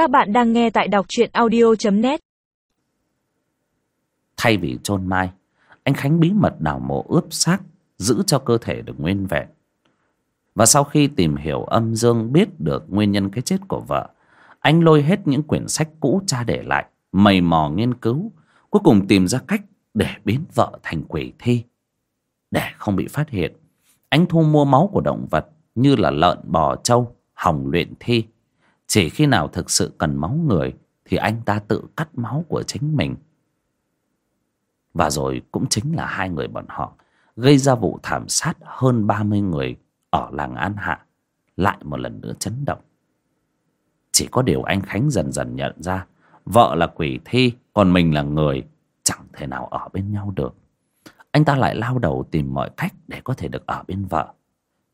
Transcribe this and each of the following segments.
Các bạn đang nghe tại đọc truyện audio.net Thay vì chôn mai, Anh Khánh bí mật đào mộ ướp xác, Giữ cho cơ thể được nguyên vẹn. Và sau khi tìm hiểu âm dương Biết được nguyên nhân cái chết của vợ, Anh lôi hết những quyển sách cũ cha để lại, Mày mò nghiên cứu, Cuối cùng tìm ra cách để biến vợ thành quỷ thi. Để không bị phát hiện, Anh thu mua máu của động vật Như là lợn bò trâu Hỏng luyện thi chỉ khi nào thực sự cần máu người, Thì anh ta tự cắt máu của chính mình. Và rồi cũng chính là hai người bọn họ, Gây ra vụ thảm sát hơn 30 người Ở làng An Hạ, Lại một lần nữa chấn động. Chỉ có điều anh Khánh dần dần nhận ra, Vợ là quỷ thi, Còn mình là người, Chẳng thể nào ở bên nhau được. Anh ta lại lao đầu tìm mọi cách Để có thể được ở bên vợ.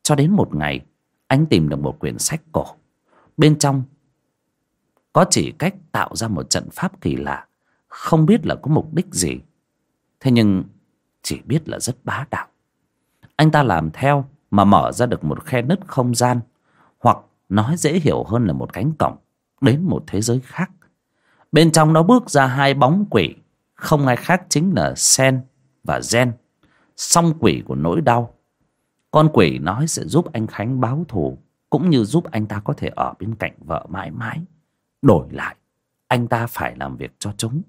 Cho đến một ngày, Anh tìm được một quyển sách cổ Bên trong có chỉ cách tạo ra một trận pháp kỳ lạ, không biết là có mục đích gì. Thế nhưng chỉ biết là rất bá đạo. Anh ta làm theo mà mở ra được một khe nứt không gian, hoặc nói dễ hiểu hơn là một cánh cổng đến một thế giới khác. Bên trong nó bước ra hai bóng quỷ, không ai khác chính là Sen và Gen, song quỷ của nỗi đau. Con quỷ nói sẽ giúp anh Khánh báo thù cũng như giúp anh ta có thể ở bên cạnh vợ mãi mãi, đổi lại, anh ta phải làm việc cho chúng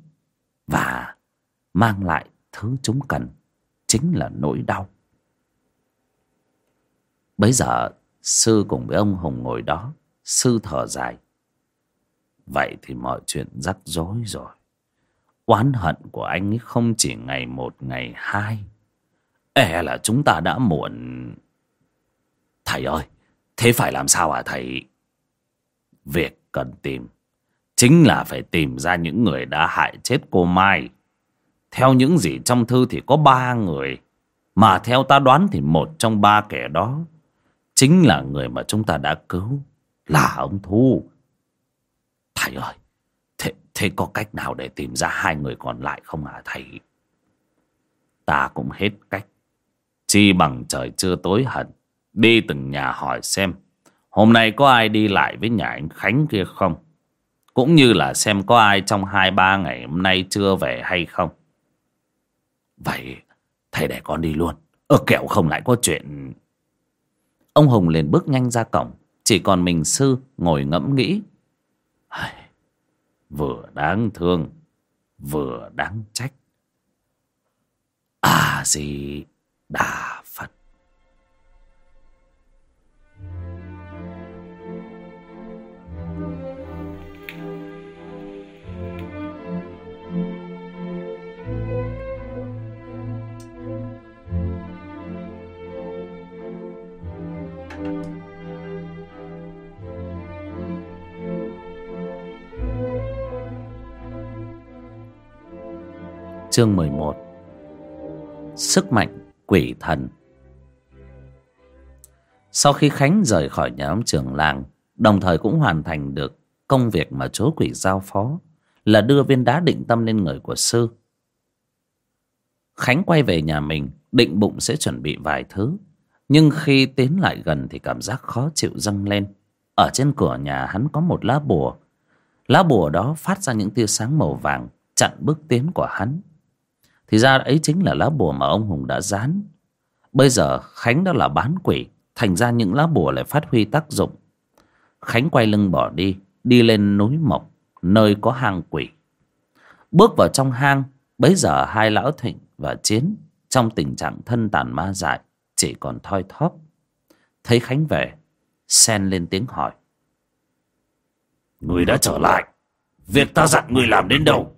và mang lại thứ chúng cần chính là nỗi đau. Bấy giờ, sư cùng với ông hùng ngồi đó, sư thở dài. Vậy thì mọi chuyện rắc rối rồi. Oán hận của anh ấy không chỉ ngày một, ngày hai. E là chúng ta đã muộn. Thầy ơi Thế phải làm sao hả thầy? Việc cần tìm chính là phải tìm ra những người đã hại chết cô Mai. Theo những gì trong thư thì có ba người. Mà theo ta đoán thì một trong ba kẻ đó chính là người mà chúng ta đã cứu. Là ông Thu. Thầy ơi, thế, thế có cách nào để tìm ra hai người còn lại không hả thầy? Ta cũng hết cách. Chi bằng trời chưa tối hận Đi từng nhà hỏi xem, Hôm nay có ai đi lại với nhà anh Khánh kia không? Cũng như là xem có ai trong hai ba ngày hôm nay chưa về hay không? Vậy, thầy để con đi luôn. Ơ kẹo không lại có chuyện. Ông Hùng liền bước nhanh ra cổng, Chỉ còn mình sư ngồi ngẫm nghĩ. Vừa đáng thương, Vừa đáng trách. À gì, Đà Chương 11 Sức mạnh quỷ thần. Sau khi Khánh rời khỏi nhà ông trưởng làng, Đồng thời cũng hoàn thành được công việc mà chúa quỷ giao phó, Là đưa viên đá định tâm lên người của sư. Khánh quay về nhà mình, Định bụng sẽ chuẩn bị vài thứ, Nhưng khi tiến lại gần thì cảm giác khó chịu dâng lên. Ở trên cửa nhà hắn có một lá bùa. Lá bùa đó phát ra những tia sáng màu vàng, Chặn bước tiến của hắn thì ra ấy chính là lá bùa mà ông Hùng đã dán. Bây giờ Khánh đã là bán quỷ, Thành ra những lá bùa lại phát huy tác dụng. Khánh quay lưng bỏ đi Đi lên núi Mộc, Nơi có hang quỷ. Bước vào trong hang, Bấy giờ hai lão thịnh và chiến Trong tình trạng thân tàn ma dại, Chỉ còn thoi thóp. Thấy Khánh về Sen lên tiếng hỏi. Người đã trở lại. Việc ta dặn người làm đến đâu?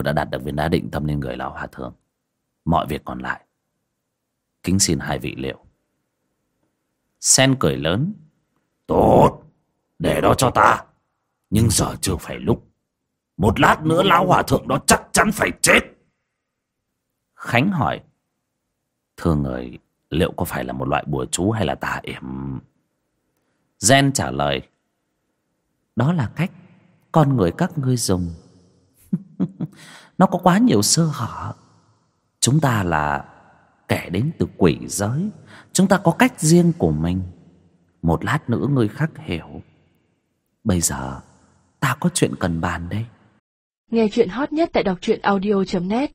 Tôi đã đặt được viên đá định tâm lên người lão hòa thượng. Mọi việc còn lại. Kính xin hai vị liệu. Sen cười lớn. Tốt. Để đó cho ta. Nhưng giờ chưa phải lúc. Một lát nữa lão hòa thượng đó chắc chắn phải chết. Khánh hỏi. Thưa người, Liệu có phải là một loại bùa chú hay là tà yểm? Gen trả lời. Đó là cách Con người các ngươi dùng nó có quá nhiều sơ hở. Chúng ta là kẻ đến từ quỷ giới. Chúng ta có cách riêng của mình. Một lát nữa người khác hiểu. Bây giờ, ta có chuyện cần bàn đây. Nghe chuyện hot nhất tại đọc truyện audio.net